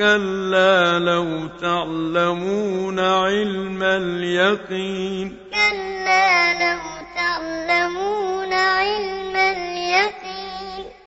كَلَّا لَوْ تَعْلَمُونَ عِلْمَ الْيَقِينِ كَلَّا